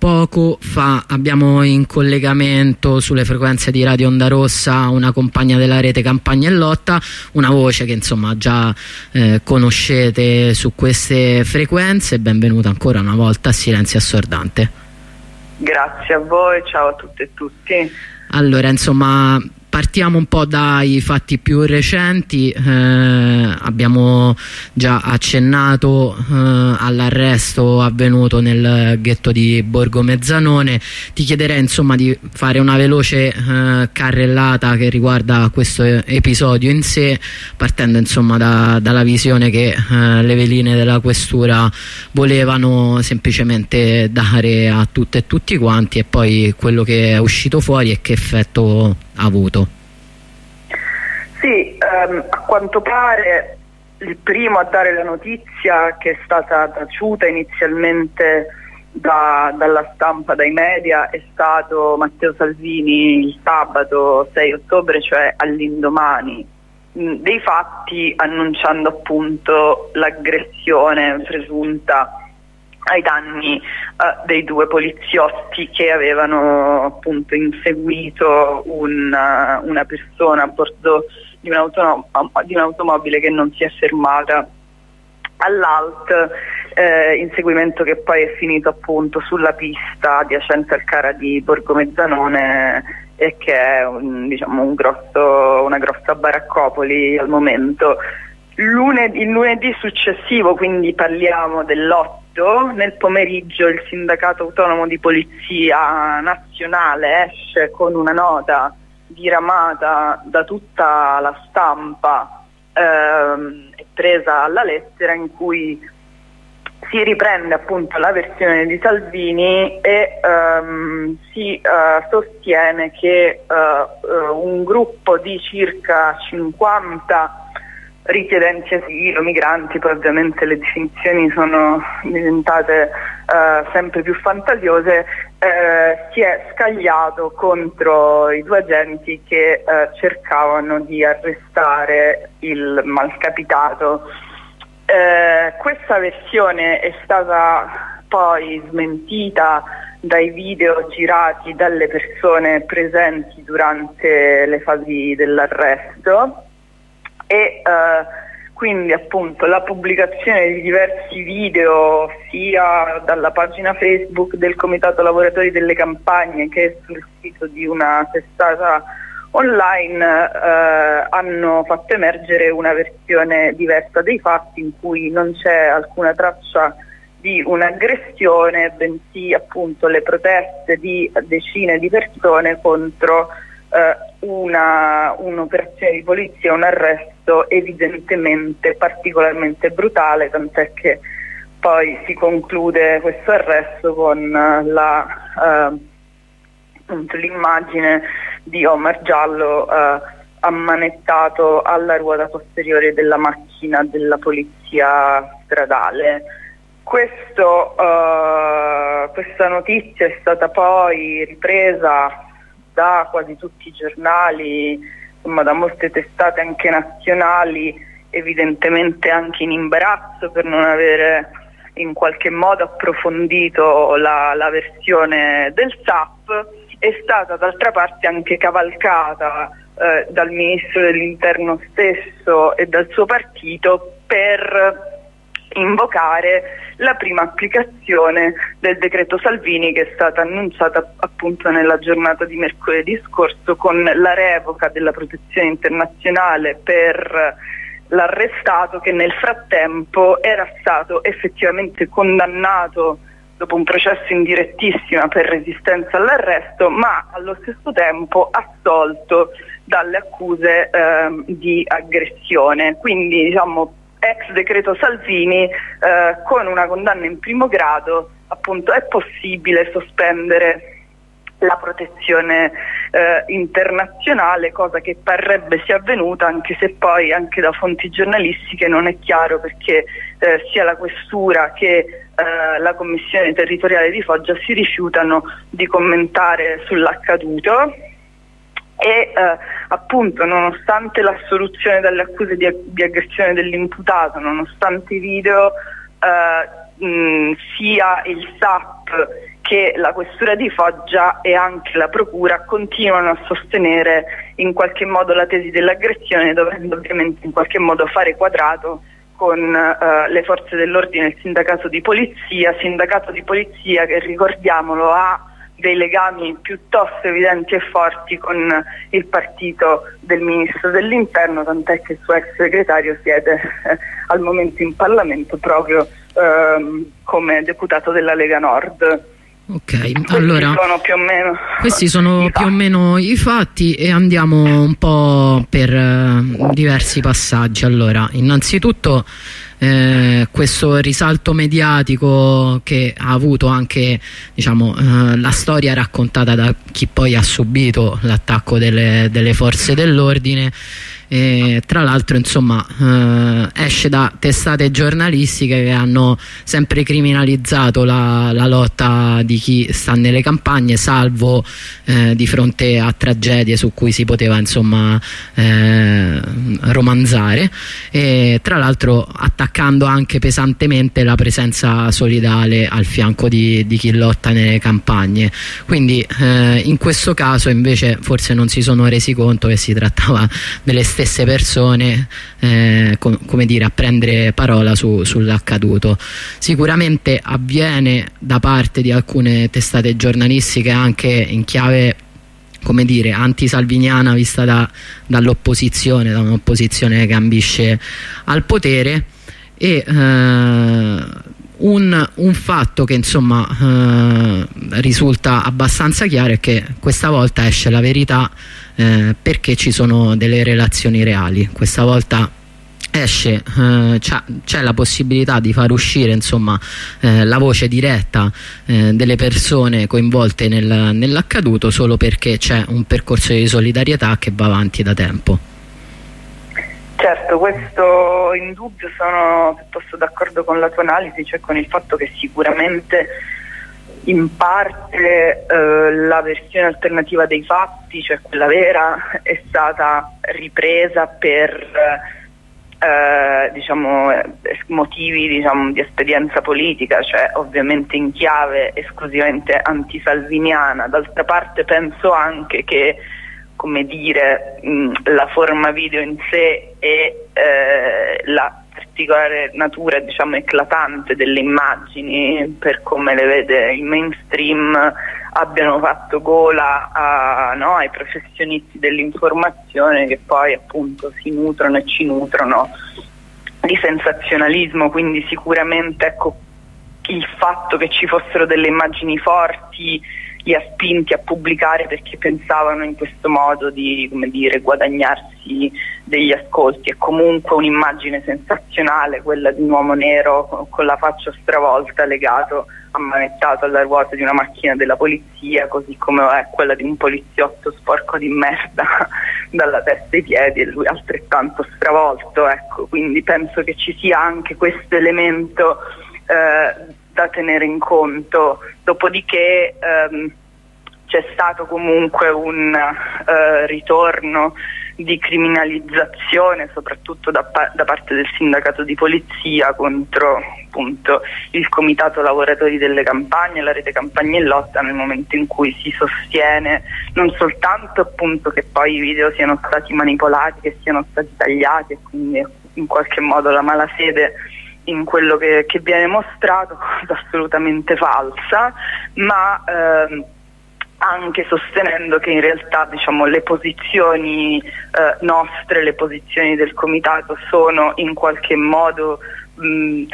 Poco fa abbiamo in collegamento sulle frequenze di Radio Onda Rossa una compagna della rete Campagna e Lotta, una voce che insomma già eh, conoscete su queste frequenze. Benvenuta ancora una volta a Silenzio Assordante. Grazie a voi, ciao a tutte e tutti. Allora, insomma, Partiamo un po' dai fatti più recenti, eh, abbiamo già accennato eh, all'arresto avvenuto nel ghetto di Borgo Mezzanone, ti chiederei insomma di fare una veloce eh, carrellata che riguarda questo episodio in sé, partendo insomma da, dalla visione che eh, le veline della questura volevano semplicemente dare a tutte e tutti quanti e poi quello che è uscito fuori e che effetto avuto? Sì, ehm, a quanto pare il primo a dare la notizia che è stata taciuta inizialmente da, dalla stampa, dai media, è stato Matteo Salvini il sabato 6 ottobre, cioè all'indomani dei fatti, annunciando appunto l'aggressione presunta ai danni uh, dei due poliziotti che avevano appunto inseguito una, una persona a bordo di, di un'automobile che non si è fermata all'alt, eh, inseguimento che poi è finito appunto sulla pista adiacente al Cara di Borgo Mezzanone e che è un, diciamo, un grosso, una grossa baraccopoli al momento. Lunedì, il lunedì successivo, quindi parliamo dell'8 pomeriggio, nel pomeriggio il sindacato autonomo di polizia nazionale esce con una nota diramata da tutta la stampa ehm, presa alla lettera in cui si riprende appunto la versione di Salvini e ehm, si eh, sostiene che eh, un gruppo di circa 50 richiedenti asilo, migranti, poi ovviamente le definizioni sono diventate eh, sempre più fantasiose, eh, si è scagliato contro i due agenti che eh, cercavano di arrestare il malcapitato. Eh, questa versione è stata poi smentita dai video girati dalle persone presenti durante le fasi dell'arresto e uh, quindi appunto la pubblicazione di diversi video sia dalla pagina Facebook del Comitato Lavoratori delle Campagne che sul sito di una testata online eh, hanno fatto emergere una versione diversa dei fatti in cui non c'è alcuna traccia di un'aggressione, bensì appunto le proteste di decine di persone contro eh, un'operazione di polizia, un arresto evidentemente particolarmente brutale, tant'è che poi si conclude questo arresto con la, eh, l'immagine di Omar Giallo eh, ammanettato alla ruota posteriore della macchina della polizia stradale. Questo, uh, questa notizia è stata poi ripresa da quasi tutti i giornali, insomma, da molte testate anche nazionali, evidentemente anche in imbarazzo per non avere in qualche modo approfondito la, la versione del SAP, è stata d'altra parte anche cavalcata eh, dal ministro dell'interno stesso e dal suo partito per invocare la prima applicazione del decreto Salvini che è stata annunciata appunto nella giornata di mercoledì scorso con la revoca della protezione internazionale per l'arrestato che nel frattempo era stato effettivamente condannato dopo un processo in direttissima per resistenza all'arresto, ma allo stesso tempo assolto dalle accuse eh, di aggressione. Quindi diciamo ex decreto Salvini eh, con una condanna in primo grado appunto è possibile sospendere la protezione eh, internazionale, cosa che parrebbe sia avvenuta, anche se poi anche da fonti giornalistiche non è chiaro perché eh, sia la Questura che eh, la Commissione territoriale di Foggia si rifiutano di commentare sull'accaduto e eh, appunto nonostante l'assoluzione dalle accuse di, di aggressione dell'imputato, nonostante i video, eh, mh, sia il SAP che la questura di Foggia e anche la procura continuano a sostenere in qualche modo la tesi dell'aggressione dovendo ovviamente in qualche modo fare quadrato con uh, le forze dell'ordine il sindacato di polizia, sindacato di polizia che ricordiamolo ha dei legami piuttosto evidenti e forti con il partito del ministro dell'interno, tant'è che il suo ex segretario siede eh, al momento in Parlamento proprio ehm, come deputato della Lega Nord. Ok, questi allora sono più o meno questi sono più o meno i fatti e andiamo un po' per uh, diversi passaggi. Allora, innanzitutto eh, questo risalto mediatico che ha avuto anche diciamo, eh, la storia raccontata da chi poi ha subito l'attacco delle, delle forze dell'ordine e tra l'altro insomma eh, esce da testate giornalistiche che hanno sempre criminalizzato la, la lotta di chi sta nelle campagne salvo eh, di fronte a tragedie su cui si poteva insomma eh, romanzare. E tra l'altro attaccando anche pesantemente la presenza solidale al fianco di, di chi lotta nelle campagne. Quindi eh, in questo caso invece forse non si sono resi conto che si trattava delle stesse stesse persone eh, com come dire, a prendere parola su, sull'accaduto. Sicuramente avviene da parte di alcune testate giornalistiche anche in chiave come dire, antisalviniana vista da, dall'opposizione, da un'opposizione che ambisce al potere e eh, un, un, fatto che insomma eh, risulta abbastanza chiaro è che questa volta esce la verità eh, perché ci sono delle relazioni reali. Questa volta esce, eh, c'è la possibilità di far uscire insomma, eh, la voce diretta eh, delle persone coinvolte nel, nell'accaduto solo perché c'è un percorso di solidarietà che va avanti da tempo. Certo, questo in dubbio sono piuttosto d'accordo con la tua analisi, cioè con il fatto che sicuramente in parte eh, la versione alternativa dei fatti, cioè quella vera, è stata ripresa per eh, diciamo, motivi diciamo, di espedienza politica, cioè ovviamente in chiave esclusivamente antisalviniana. D'altra parte penso anche che come dire, mh, la forma video in sé e eh, la particolare natura diciamo, eclatante delle immagini per come le vede il mainstream abbiano fatto gola a, no, ai professionisti dell'informazione che poi appunto si nutrono e ci nutrono di sensazionalismo, quindi sicuramente ecco, il fatto che ci fossero delle immagini forti li ha spinti a pubblicare perché pensavano in questo modo di dire, guadagnarsi degli ascolti. È comunque un'immagine sensazionale quella di un uomo nero con la faccia stravolta legato ammanettato alla ruota di una macchina della polizia, così come è quella di un poliziotto sporco di merda dalla testa ai piedi e lui altrettanto stravolto. Ecco. Quindi penso che ci sia anche questo elemento eh, da tenere in conto. Dopodiché ehm, c'è stato comunque un eh, ritorno di criminalizzazione soprattutto da, da, parte del sindacato di polizia contro appunto, il comitato lavoratori delle campagne, la rete campagne in lotta nel momento in cui si sostiene non soltanto appunto che poi i video siano stati manipolati, che siano stati tagliati e quindi in qualche modo la malafede in quello che, che viene mostrato, cosa assolutamente falsa, ma ehm, anche sostenendo che in realtà diciamo, le posizioni eh, nostre, le posizioni del comitato sono in qualche modo mh,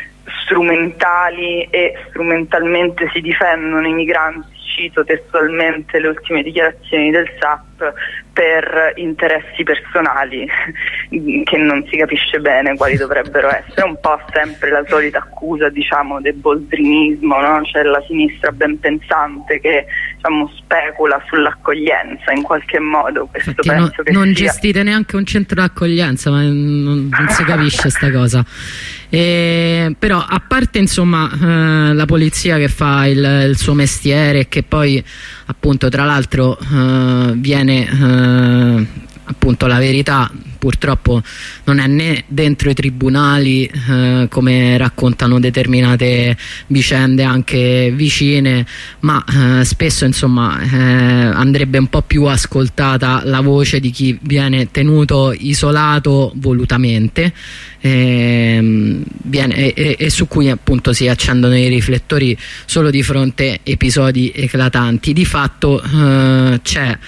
strumentali e strumentalmente si difendono i migranti cito testualmente le ultime dichiarazioni del SAP per interessi personali che non si capisce bene quali dovrebbero essere, un po' sempre la solita accusa diciamo del boldrinismo, no? c'è la sinistra ben pensante che diciamo, specula sull'accoglienza in qualche modo. Questo Perché penso no, che non sia... gestite neanche un centro d'accoglienza, ma non, non si capisce questa cosa. E, però a parte insomma eh, la polizia che fa il, il, suo mestiere e che poi appunto tra l'altro eh, viene eh, appunto la verità purtroppo non è né dentro i tribunali eh, come raccontano determinate vicende anche vicine ma eh, spesso insomma eh, andrebbe un po' più ascoltata la voce di chi viene tenuto isolato volutamente ehm, viene, e, e, su cui appunto si accendono i riflettori solo di fronte a episodi eclatanti. Di fatto eh, c'è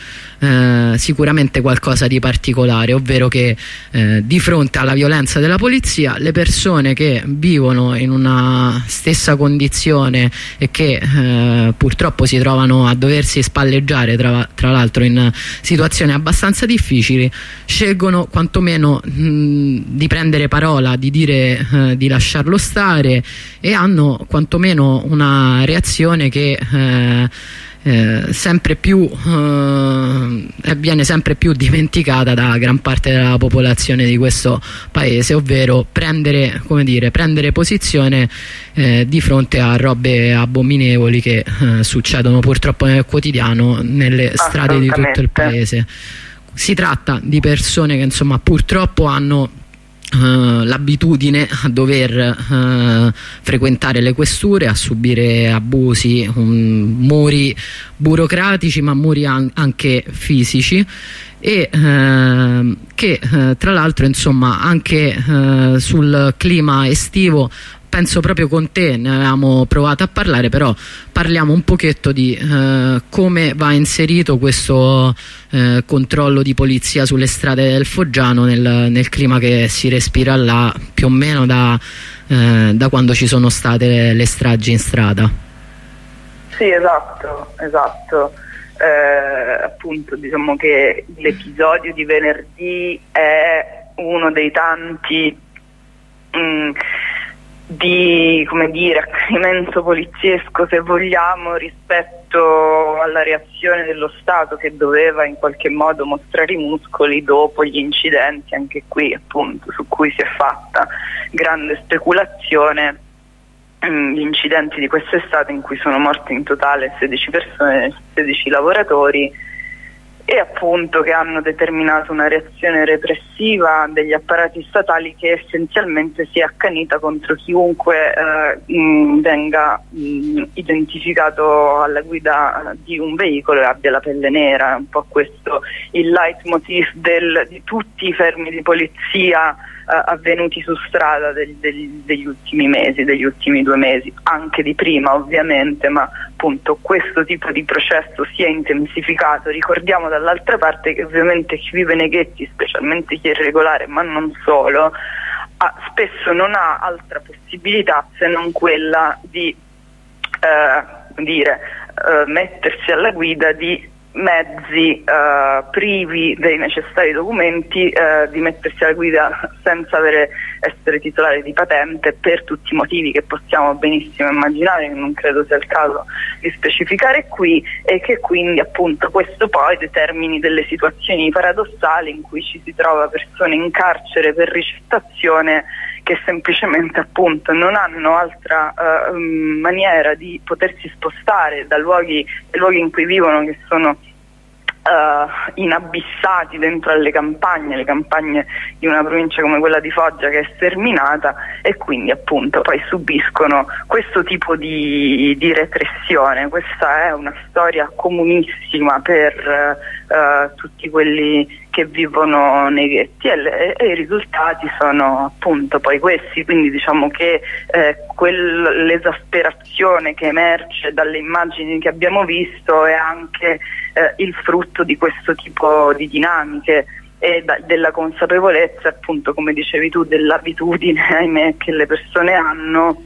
eh, sicuramente qualcosa di particolare, ovvero che eh, di fronte alla violenza della polizia le persone che vivono in una stessa condizione e che eh, purtroppo si trovano a doversi spalleggiare tra, tra l'altro in situazioni abbastanza difficili scelgono quantomeno mh, di prendere parola, di dire eh, di lasciarlo stare e hanno quantomeno una reazione che eh, sempre più eh, viene sempre più dimenticata da gran parte della popolazione di questo paese ovvero prendere, dire, prendere posizione eh, di fronte a robe abominevoli che eh, succedono purtroppo nel quotidiano nelle strade di tutto il paese. Si tratta di persone che insomma purtroppo hanno Uh, l'abitudine a dover uh, frequentare le questure, a subire abusi, um, muri burocratici ma muri an anche fisici e uh, che tra l'altro insomma anche sul clima estivo penso proprio con te ne avevamo provato a parlare però parliamo un pochetto di eh, come va inserito questo eh, controllo di polizia sulle strade del Foggiano nel, nel, clima che si respira là più o meno da, eh, da quando ci sono state le, le, stragi in strada. Sì esatto esatto eh, appunto diciamo che l'episodio di venerdì è uno dei tanti mh, mm, di come dire, accanimento poliziesco se vogliamo rispetto alla reazione dello Stato che doveva in qualche modo mostrare i muscoli dopo gli incidenti anche qui appunto su cui si è fatta grande speculazione gli incidenti di quest'estate in cui sono morti in totale 16 persone, 16 lavoratori e appunto che hanno determinato una reazione repressiva degli apparati statali che essenzialmente si è accanita contro chiunque eh, mh, venga mh, identificato alla guida di un veicolo e abbia la pelle nera, un po' questo il leitmotiv del, di tutti i fermi di polizia avvenuti su strada del, del, degli ultimi mesi, degli ultimi due mesi, anche di prima ovviamente, ma appunto questo tipo di processo si è intensificato. Ricordiamo dall'altra parte che ovviamente chi vive nei ghetti, specialmente chi è irregolare, ma non solo, ha, spesso non ha altra possibilità se non quella di eh, dire, eh, mettersi alla guida di mezzi eh, privi dei necessari documenti eh, di mettersi alla guida senza avere, essere titolari di patente per tutti i motivi che possiamo benissimo immaginare, che non credo sia il caso di specificare qui e che quindi appunto questo poi determini delle situazioni paradossali in cui ci si trova persone in carcere per ricettazione che semplicemente appunto non hanno altra uh, maniera di potersi spostare da luoghi, luoghi in cui vivono che sono uh, inabissati dentro alle campagne, le campagne di una provincia come quella di Foggia che è sterminata e quindi appunto poi subiscono questo tipo di, di repressione. Questa è una storia comunissima per uh, tutti quelli che vivono nei ghetti e, e, i risultati sono appunto poi questi, quindi diciamo che eh, l'esasperazione che emerge dalle immagini che abbiamo visto è anche eh, il frutto di questo tipo di dinamiche e da, della consapevolezza appunto come dicevi tu dell'abitudine ahimè che le persone hanno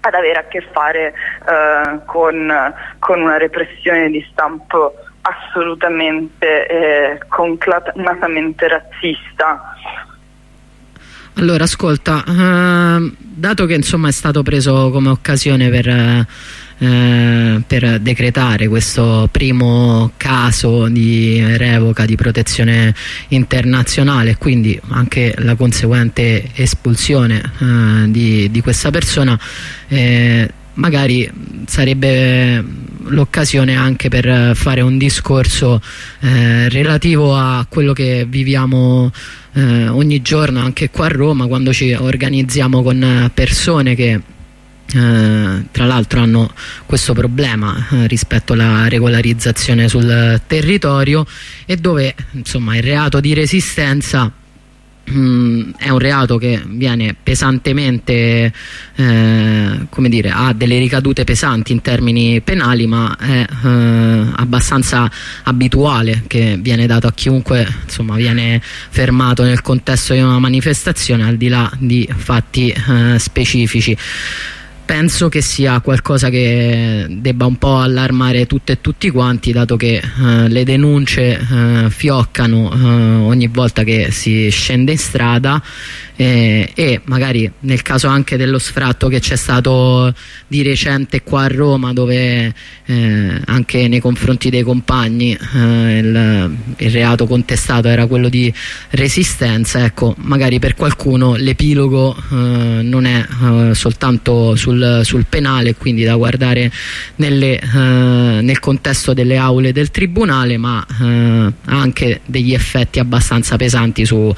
ad avere a che fare eh, con, con una repressione di stampo assolutamente eh, conclatamente razzista. Allora, ascolta, eh, dato che insomma è stato preso come occasione per, eh, per, decretare questo primo caso di revoca di protezione internazionale e quindi anche la conseguente espulsione eh, di, di, questa persona, eh, magari sarebbe l'occasione anche per fare un discorso eh, relativo a quello che viviamo eh, ogni giorno anche qua a Roma quando ci organizziamo con persone che eh, tra l'altro hanno questo problema eh, rispetto alla regolarizzazione sul territorio e dove insomma il reato di resistenza Mm, è un reato che viene pesantemente eh, come dire, ha delle ricadute pesanti in termini penali ma è eh, abbastanza abituale che viene dato a chiunque insomma, viene fermato nel contesto di una manifestazione al di là di fatti eh, specifici penso che sia qualcosa che debba un po' allarmare tutte e tutti quanti dato che eh, le denunce eh, fioccano eh, ogni volta che si scende in strada eh, e magari nel caso anche dello sfratto che c'è stato di recente qua a Roma dove eh, anche nei confronti dei compagni eh, il, il, reato contestato era quello di resistenza ecco magari per qualcuno l'epilogo non è soltanto sul, sul, penale quindi da guardare nelle, eh, nel contesto delle aule del tribunale ma ha anche degli effetti abbastanza pesanti su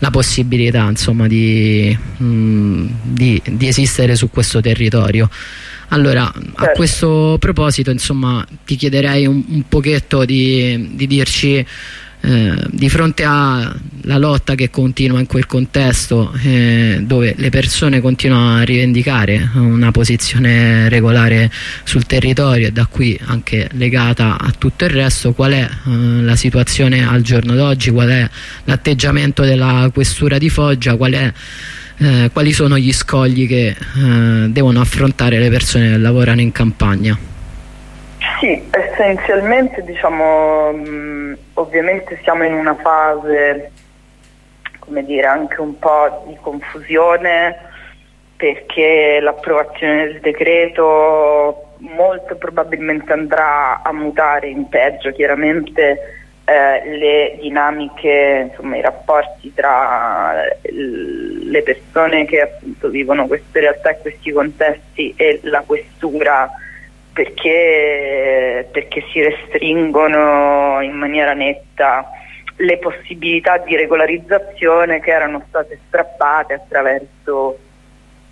la possibilità insomma, di, mh, mm, di, di, esistere su questo territorio. Allora, a certo. questo proposito, insomma, ti chiederei un, un pochetto di, di dirci eh, di fronte alla lotta che continua in quel contesto eh, dove le persone continuano a rivendicare una posizione regolare sul territorio e da qui anche legata a tutto il resto qual è eh, la situazione al giorno d'oggi? Qual è l'atteggiamento della questura di Foggia? Qual è eh, quali sono gli scogli che eh, devono affrontare le persone che lavorano in campagna sì, essenzialmente diciamo, mh, ovviamente siamo in una fase, come dire, anche un po' di confusione perché l'approvazione del decreto molto probabilmente andrà a mutare in peggio chiaramente eh, le dinamiche, insomma i rapporti tra le persone che appunto vivono queste realtà e questi contesti e la questura perché, perché si restringono in maniera netta le possibilità di regolarizzazione che erano state strappate attraverso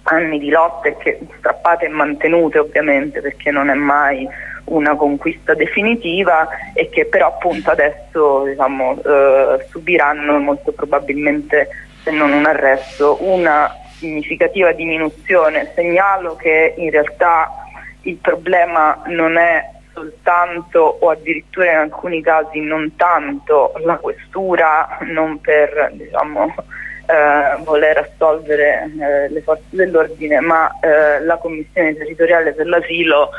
anni di lotte, che, strappate e mantenute ovviamente perché non è mai una conquista definitiva e che però appunto adesso diciamo, eh, subiranno molto probabilmente se non un arresto una significativa diminuzione. Segnalo che in realtà il problema non è soltanto o addirittura in alcuni casi non tanto la questura, non per diciamo, eh, voler assolvere eh, le forze dell'ordine, ma eh, la Commissione territoriale per l'asilo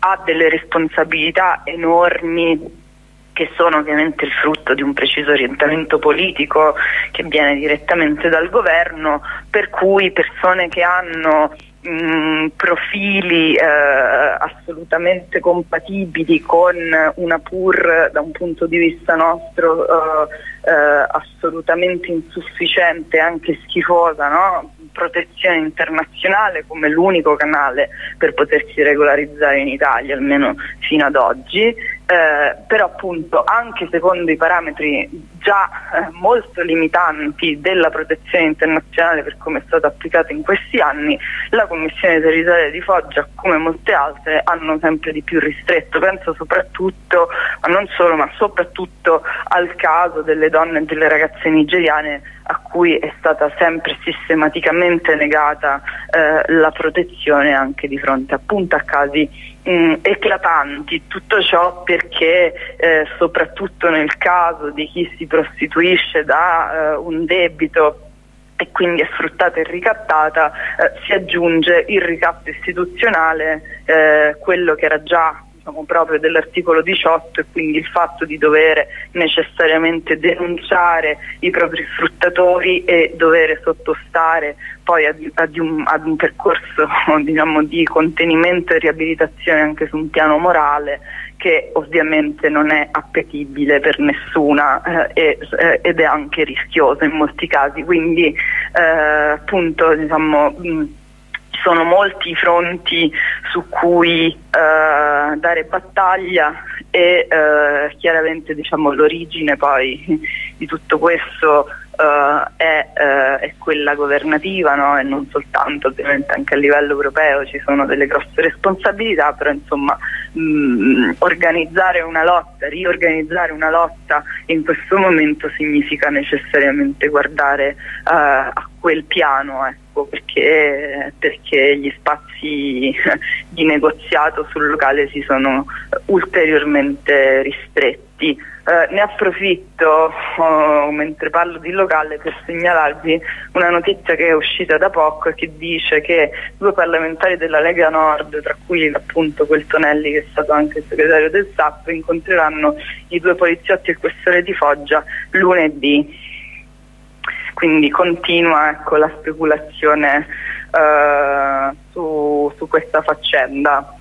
ha delle responsabilità enormi che sono ovviamente il frutto di un preciso orientamento politico che viene direttamente dal governo, per cui persone che hanno mh, profili eh, assolutamente compatibili con una pur da un punto di vista nostro eh, eh, assolutamente insufficiente, anche schifosa, no? protezione internazionale come l'unico canale per potersi regolarizzare in Italia, almeno fino ad oggi, eh, però appunto anche secondo i parametri già eh, molto limitanti della protezione internazionale per come è stata applicata in questi anni, la Commissione territoriale di Foggia, come molte altre, hanno sempre di più ristretto. Penso soprattutto, ma non solo, ma soprattutto al caso delle donne e delle ragazze nigeriane a cui è stata sempre sistematicamente negata eh, la protezione anche di fronte appunto a casi mh, mm, eclatanti, tutto ciò perché eh, soprattutto nel caso di chi si prostituisce da eh, un debito e quindi è sfruttata e ricattata, eh, si aggiunge il ricatto istituzionale, eh, quello che era già diciamo, proprio dell'articolo 18 e quindi il fatto di dover necessariamente denunciare i propri sfruttatori e dover sottostare poi ad, ad, un, ad un, percorso diciamo, di contenimento e riabilitazione anche su un piano morale che ovviamente non è appetibile per nessuna eh, eh, ed è anche rischioso in molti casi. Quindi eh, appunto diciamo, mh, ci sono molti fronti su cui uh, dare battaglia e uh, chiaramente diciamo, l'origine poi di tutto questo uh, è, è, quella governativa no? e non soltanto ovviamente anche a livello europeo ci sono delle grosse responsabilità però insomma mh, mm, organizzare una lotta, riorganizzare una lotta in questo momento significa necessariamente guardare a quel piano ecco, perché, perché, gli spazi di negoziato sul locale si sono ulteriormente ristretti. Eh, ne approfitto oh, mentre parlo di locale per segnalarvi una notizia che è uscita da poco e che dice che due parlamentari della Lega Nord, tra cui appunto quel Tonelli che è stato anche il segretario del SAP, incontreranno i due poliziotti e il questore di Foggia lunedì quindi continua ecco, la speculazione eh, su, su, questa faccenda.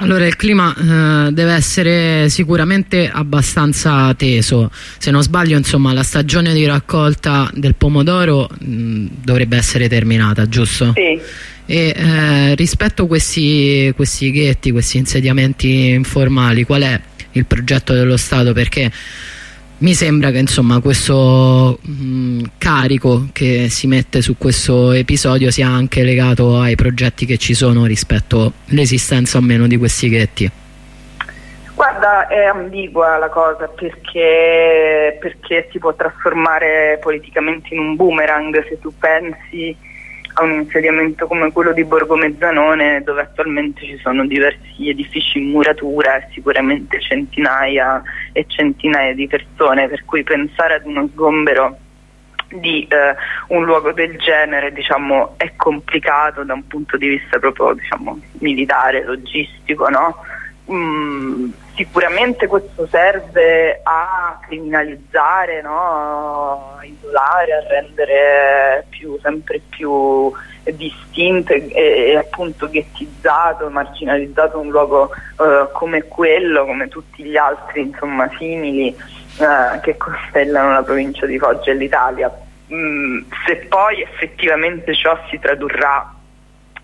Allora il clima eh, deve essere sicuramente abbastanza teso, se non sbaglio insomma la stagione di raccolta del pomodoro mh, dovrebbe essere terminata, giusto? Sì. E eh, rispetto a questi, questi ghetti, questi insediamenti informali, qual è il progetto dello Stato? Perché mi sembra che insomma questo mh, mm, carico che si mette su questo episodio sia anche legato ai progetti che ci sono rispetto all'esistenza o meno di questi ghetti. Guarda, è ambigua la cosa perché, perché si può trasformare politicamente in un boomerang se tu pensi a un insediamento come quello di Borgo Mezzanone dove attualmente ci sono diversi edifici in muratura e sicuramente centinaia e centinaia di persone per cui pensare ad uno sgombero di eh, un luogo del genere diciamo, è complicato da un punto di vista proprio diciamo, militare, logistico no? Mm, sicuramente questo serve a criminalizzare, no? a isolare, a rendere più, sempre più distinto e, e, appunto ghettizzato, marginalizzato un luogo uh, come quello, come tutti gli altri insomma, simili uh, che costellano la provincia di Foggia e l'Italia. Mm, se poi effettivamente ciò si tradurrà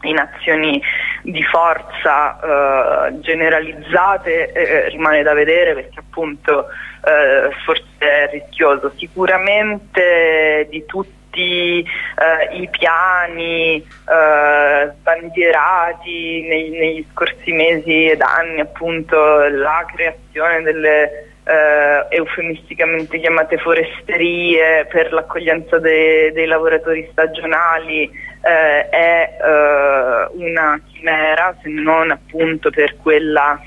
in azioni di forza eh, generalizzate eh, rimane da vedere perché appunto eh, forse è rischioso. Sicuramente di tutti eh, i piani eh, sbandierati nei, negli scorsi mesi ed anni appunto la creazione delle Uh, eufemisticamente chiamate foresterie per l'accoglienza de dei lavoratori stagionali uh, è uh, una chimera se non appunto per quella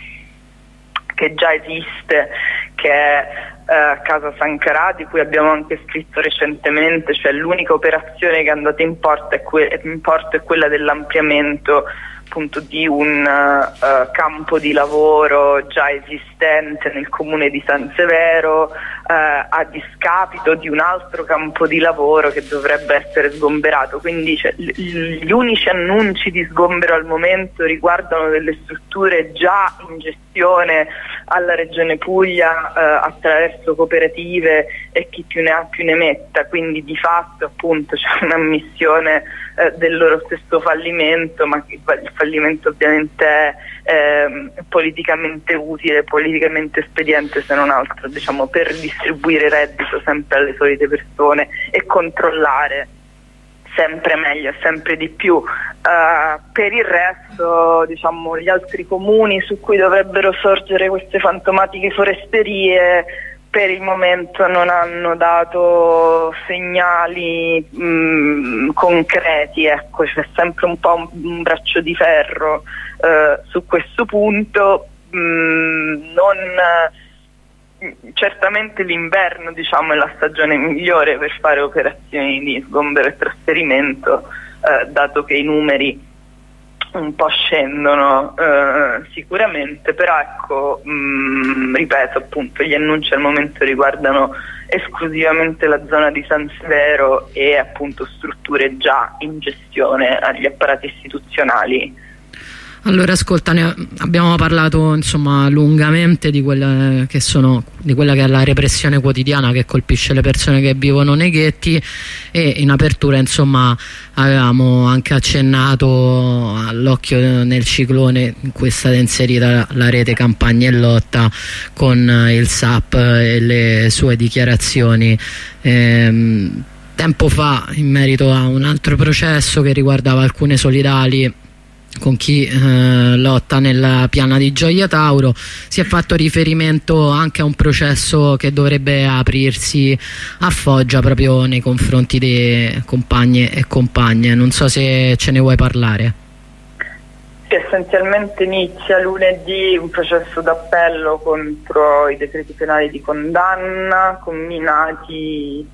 che già esiste che è Casa Sankara di cui abbiamo anche scritto recentemente cioè l'unica operazione che è andata in porto è, que in porto è quella dell'ampliamento appunto di un uh, campo di lavoro già esistente nel comune di San Severo uh, a discapito di un altro campo di lavoro che dovrebbe essere sgomberato. Quindi cioè, gli unici annunci di sgombero al momento riguardano delle strutture già in gestione alla Regione Puglia uh, attraverso cooperative e chi più ne ha più ne metta, quindi di fatto appunto c'è un'ammissione del loro stesso fallimento, ma il fallimento ovviamente è eh, politicamente utile, politicamente espediente se non altro, diciamo, per distribuire reddito sempre alle solite persone e controllare sempre meglio, sempre di più. Uh, per il resto, diciamo, gli altri comuni su cui dovrebbero sorgere queste fantomatiche foresterie per il momento non hanno dato segnali mh, mm, concreti, ecco, c'è sempre un po' un, un braccio di ferro eh, su questo punto. Mh, mm, non, certamente l'inverno diciamo, è la stagione migliore per fare operazioni di sgombero e trasferimento, eh, dato che i numeri un po' scendono eh, sicuramente, però ecco, mh, mm, ripeto appunto, gli annunci al momento riguardano esclusivamente la zona di San Severo e appunto strutture già in gestione agli apparati istituzionali. Allora ascolta, abbiamo parlato insomma, lungamente di quella, sono, di quella, che è la repressione quotidiana che colpisce le persone che vivono nei ghetti e in apertura insomma avevamo anche accennato all'occhio nel ciclone in cui è stata inserita la rete campagna e lotta con il SAP e le sue dichiarazioni. Ehm, tempo fa in merito a un altro processo che riguardava alcune solidali con chi eh, lotta nella piana di Gioia Tauro. Si è fatto riferimento anche a un processo che dovrebbe aprirsi a Foggia proprio nei confronti dei compagni e compagne. Non so se ce ne vuoi parlare. Essenzialmente inizia lunedì un processo d'appello contro i decreti penali di condanna combinati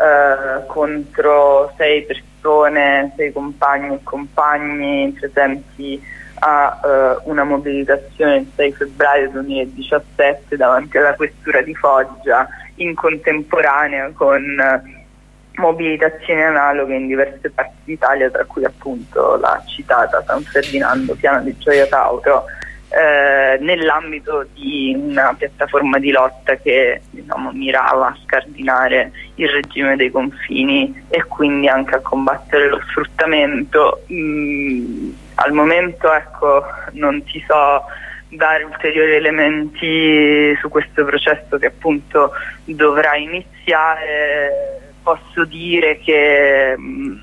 eh, contro sei persone sei compagni e compagni presenti a uh, una mobilitazione il 6 febbraio 2017 davanti alla questura di Foggia in contemporanea con uh, mobilitazioni analoghe in diverse parti d'Italia tra cui appunto la citata San Ferdinando Piano di Gioia Tauro eh, nell'ambito di una piattaforma di lotta che diciamo, mirava a scardinare il regime dei confini e quindi anche a combattere lo sfruttamento. Mm, al momento ecco, non ti so dare ulteriori elementi su questo processo che appunto dovrà iniziare. Posso dire che mh, mm,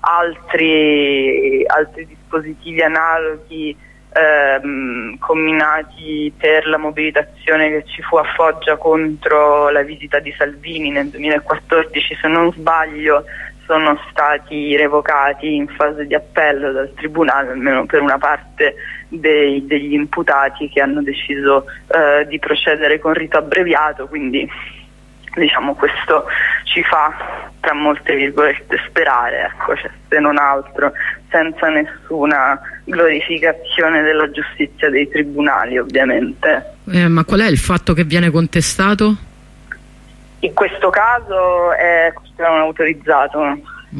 altri, altri dispositivi analoghi ehm, combinati per la mobilitazione che ci fu a Foggia contro la visita di Salvini nel 2014 se non sbaglio sono stati revocati in fase di appello dal Tribunale almeno per una parte dei, degli imputati che hanno deciso eh, di procedere con rito abbreviato quindi diciamo questo ci fa tra molte virgolette sperare ecco, cioè, se non altro senza nessuna glorificazione della giustizia dei tribunali ovviamente. Eh, ma qual è il fatto che viene contestato? in questo caso è non autorizzato.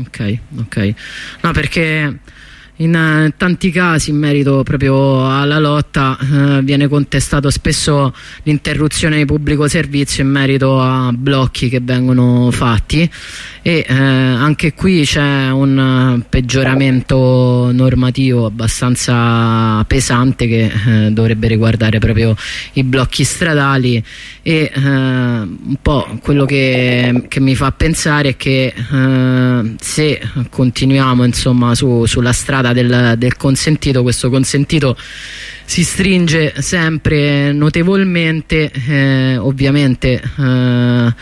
Ok ok. No perché in eh, tanti casi in merito proprio alla lotta eh, viene contestato spesso l'interruzione di pubblico servizio in merito a blocchi che vengono fatti e eh, anche qui c'è un peggioramento normativo abbastanza pesante che eh, dovrebbe riguardare proprio i blocchi stradali e eh, un po' quello che, che, mi fa pensare è che eh, se continuiamo insomma su, sulla strada del, del consentito. Questo consentito si stringe sempre notevolmente eh, ovviamente eh,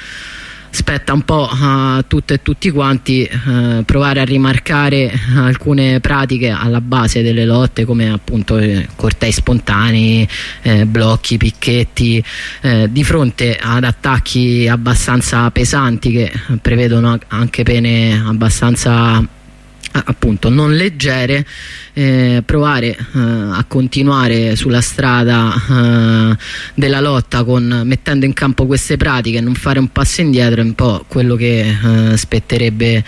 spetta un po' a tutte e tutti quanti eh, provare a rimarcare alcune pratiche alla base delle lotte come appunto eh, cortei spontanei, eh, blocchi, picchetti, eh, di fronte ad attacchi abbastanza pesanti che prevedono anche pene abbastanza appunto non leggere eh, provare eh, a continuare sulla strada eh, della lotta con, mettendo in campo queste pratiche non fare un passo indietro è un po' quello che eh, spetterebbe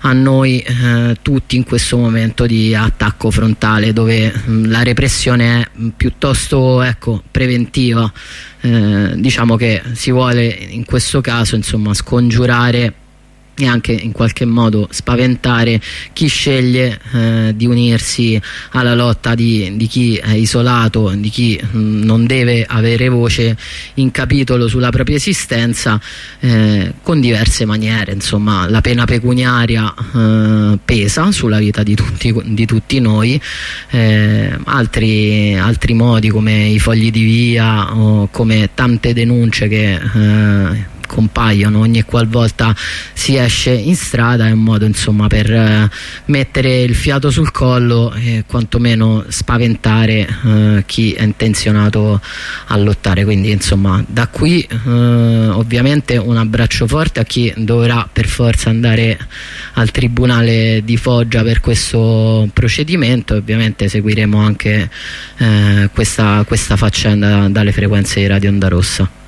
a noi eh, tutti in questo momento di attacco frontale dove mh, mm, la repressione è piuttosto ecco, preventiva. Eh, diciamo che si vuole in questo caso insomma scongiurare e anche in qualche modo spaventare chi sceglie eh, di unirsi alla lotta di, di, chi è isolato, di chi mh, mm, non deve avere voce in capitolo sulla propria esistenza eh, con diverse maniere, insomma la pena pecuniaria eh, pesa sulla vita di tutti, di tutti noi, eh, altri, altri, modi come i fogli di via o come tante denunce che eh, compaiono ogni qualvolta si esce in strada è un modo insomma per eh, mettere il fiato sul collo e quantomeno spaventare eh, chi è intenzionato a lottare. Quindi insomma da qui eh, ovviamente un abbraccio forte a chi dovrà per forza andare al tribunale di Foggia per questo procedimento. Ovviamente seguiremo anche eh, questa, questa faccenda dalle frequenze di Radio Onda Rossa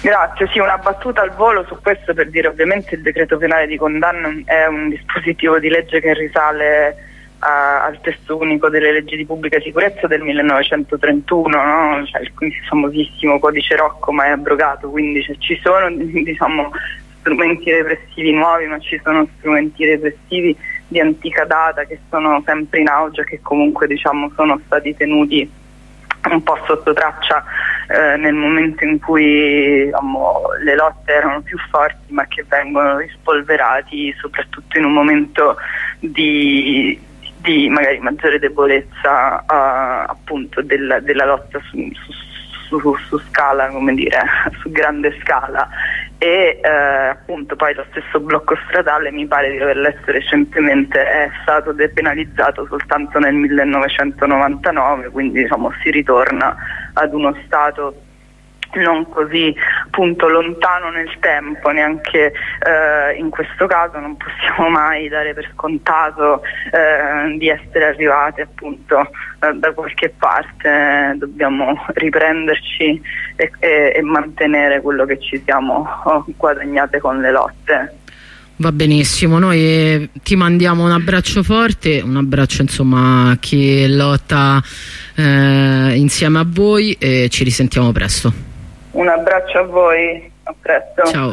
Grazie, sì, una battuta al volo su questo per dire ovviamente il decreto penale di condanna è un dispositivo di legge che risale a, al testo unico delle leggi di pubblica sicurezza del 1931, no? cioè, il famosissimo codice Rocco ma è abrogato, quindi cioè, ci sono diciamo, strumenti repressivi nuovi ma ci sono strumenti repressivi di antica data che sono sempre in auge e che comunque diciamo, sono stati tenuti un po' sotto traccia eh, nel momento in cui diciamo, le lotte erano più forti ma che vengono rispolverati soprattutto in un momento di, di magari maggiore debolezza uh, appunto della, della lotta su, su, su, su, scala, come dire, su grande scala e eh, appunto poi lo stesso blocco stradale mi pare di aver letto recentemente è stato depenalizzato soltanto nel 1999 quindi diciamo si ritorna ad uno stato non così appunto lontano nel tempo neanche eh, in questo caso non possiamo mai dare per scontato eh, di essere arrivati appunto eh, da qualche parte. Dobbiamo riprenderci e, e, e, mantenere quello che ci siamo oh, guadagnate con le lotte. Va benissimo, noi eh, ti mandiamo un abbraccio forte, un abbraccio insomma a chi lotta eh, insieme a voi e ci risentiamo presto. Un abbraccio a voi, a presto. Ciao.